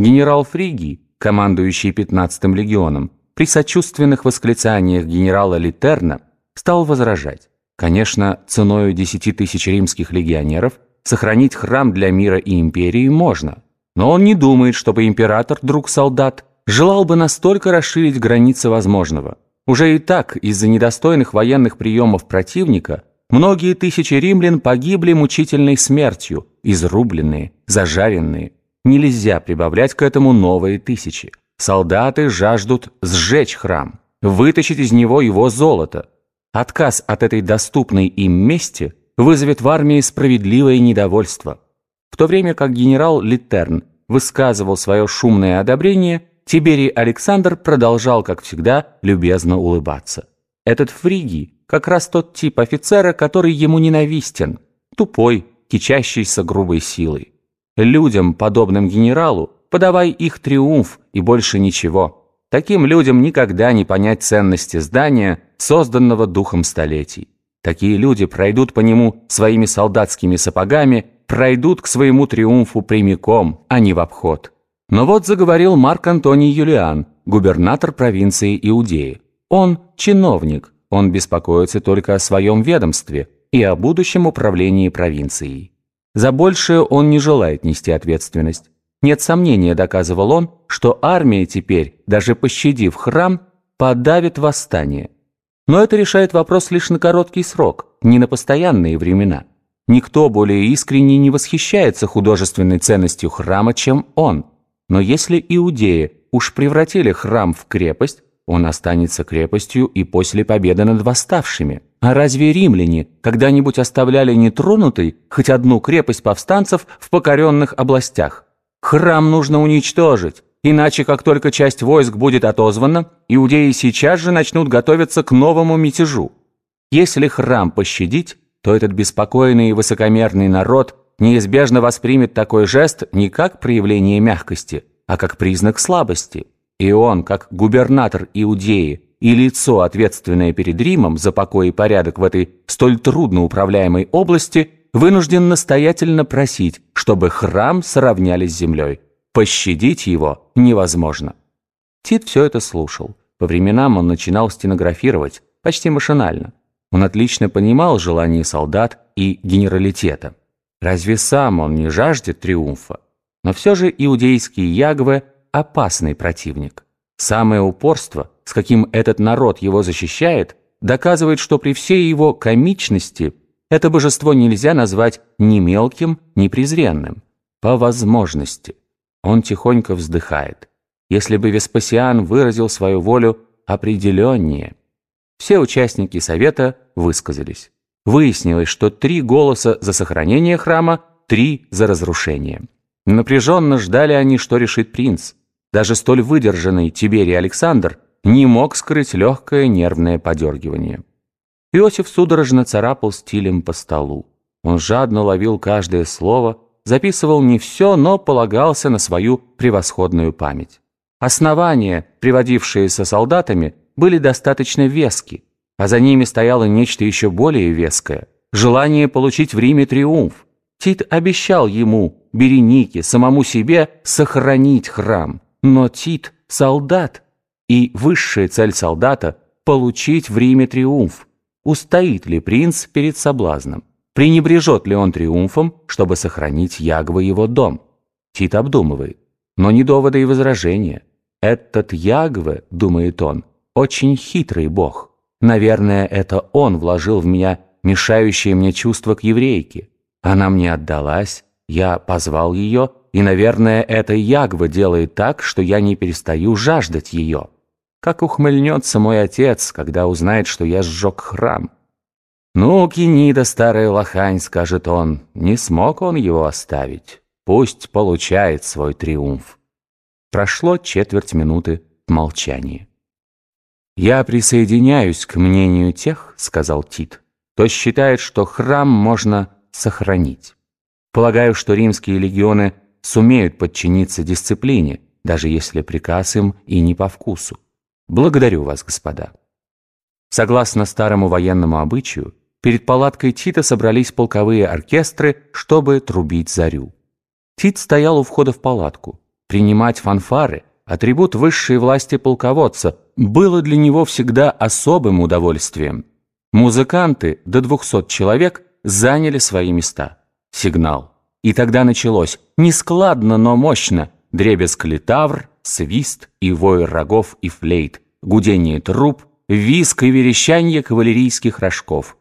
Генерал Фригий, командующий 15-м легионом, при сочувственных восклицаниях генерала Литерна стал возражать. Конечно, ценою 10 тысяч римских легионеров сохранить храм для мира и империи можно, но он не думает, чтобы император, друг солдат, желал бы настолько расширить границы возможного. Уже и так, из-за недостойных военных приемов противника, многие тысячи римлян погибли мучительной смертью, изрубленные, зажаренные. Нельзя прибавлять к этому новые тысячи. Солдаты жаждут сжечь храм, вытащить из него его золото. Отказ от этой доступной им мести вызовет в армии справедливое недовольство. В то время как генерал Литерн высказывал свое шумное одобрение, Тиберий Александр продолжал, как всегда, любезно улыбаться. Этот Фригий как раз тот тип офицера, который ему ненавистен, тупой, кичащийся грубой силой. Людям, подобным генералу, подавай их триумф и больше ничего. Таким людям никогда не понять ценности здания, созданного духом столетий. Такие люди пройдут по нему своими солдатскими сапогами, пройдут к своему триумфу прямиком, а не в обход. Но вот заговорил Марк Антоний Юлиан, губернатор провинции Иудеи. Он чиновник, он беспокоится только о своем ведомстве и о будущем управлении провинцией. За большее он не желает нести ответственность. Нет сомнения, доказывал он, что армия теперь, даже пощадив храм, подавит восстание. Но это решает вопрос лишь на короткий срок, не на постоянные времена. Никто более искренне не восхищается художественной ценностью храма, чем он. Но если иудеи уж превратили храм в крепость, он останется крепостью и после победы над восставшими. А разве римляне когда-нибудь оставляли нетронутой хоть одну крепость повстанцев в покоренных областях? Храм нужно уничтожить, иначе как только часть войск будет отозвана, иудеи сейчас же начнут готовиться к новому мятежу. Если храм пощадить, то этот беспокойный и высокомерный народ неизбежно воспримет такой жест не как проявление мягкости, а как признак слабости. И он, как губернатор Иудеи и лицо, ответственное перед Римом за покой и порядок в этой столь трудно управляемой области – вынужден настоятельно просить, чтобы храм сравняли с землей. Пощадить его невозможно. Тит все это слушал. По временам он начинал стенографировать, почти машинально. Он отлично понимал желание солдат и генералитета. Разве сам он не жаждет триумфа? Но все же иудейский Ягве – опасный противник. Самое упорство, с каким этот народ его защищает, доказывает, что при всей его комичности это божество нельзя назвать ни мелким, ни презренным. По возможности. Он тихонько вздыхает. Если бы Веспасиан выразил свою волю определеннее. Все участники совета высказались. Выяснилось, что три голоса за сохранение храма, три за разрушение. Напряженно ждали они, что решит принц. Даже столь выдержанный Тиберий Александр не мог скрыть легкое нервное подергивание. Иосиф судорожно царапал стилем по столу. Он жадно ловил каждое слово, записывал не все, но полагался на свою превосходную память. Основания, приводившиеся солдатами, были достаточно вески, а за ними стояло нечто еще более веское – желание получить в Риме триумф. Тит обещал ему, Беренике, самому себе сохранить храм. Но Тит – солдат, и высшая цель солдата – получить в Риме триумф. Устоит ли принц перед соблазном? Пренебрежет ли он триумфом, чтобы сохранить Ягва его дом? Тит обдумывает. Но не доводы и возражения. Этот Ягве, думает он, очень хитрый бог. Наверное, это он вложил в меня мешающее мне чувство к еврейке. Она мне отдалась, я позвал ее, и, наверное, это Ягва делает так, что я не перестаю жаждать ее. Как ухмыльнется мой отец, когда узнает, что я сжег храм. «Ну, Кенида, старая лохань», — скажет он, — «не смог он его оставить. Пусть получает свой триумф». Прошло четверть минуты молчания. «Я присоединяюсь к мнению тех, — сказал Тит, — кто считает, что храм можно сохранить. Полагаю, что римские легионы сумеют подчиниться дисциплине, даже если приказ им и не по вкусу. Благодарю вас, господа. Согласно старому военному обычаю, перед палаткой Тита собрались полковые оркестры, чтобы трубить зарю. Тит стоял у входа в палатку. Принимать фанфары, атрибут высшей власти полководца, было для него всегда особым удовольствием. Музыканты, до 200 человек, заняли свои места. Сигнал. И тогда началось, нескладно, но мощно, дребезг литавр, свист и вой рогов и флейт, гудение труб, виск и верещание кавалерийских рожков.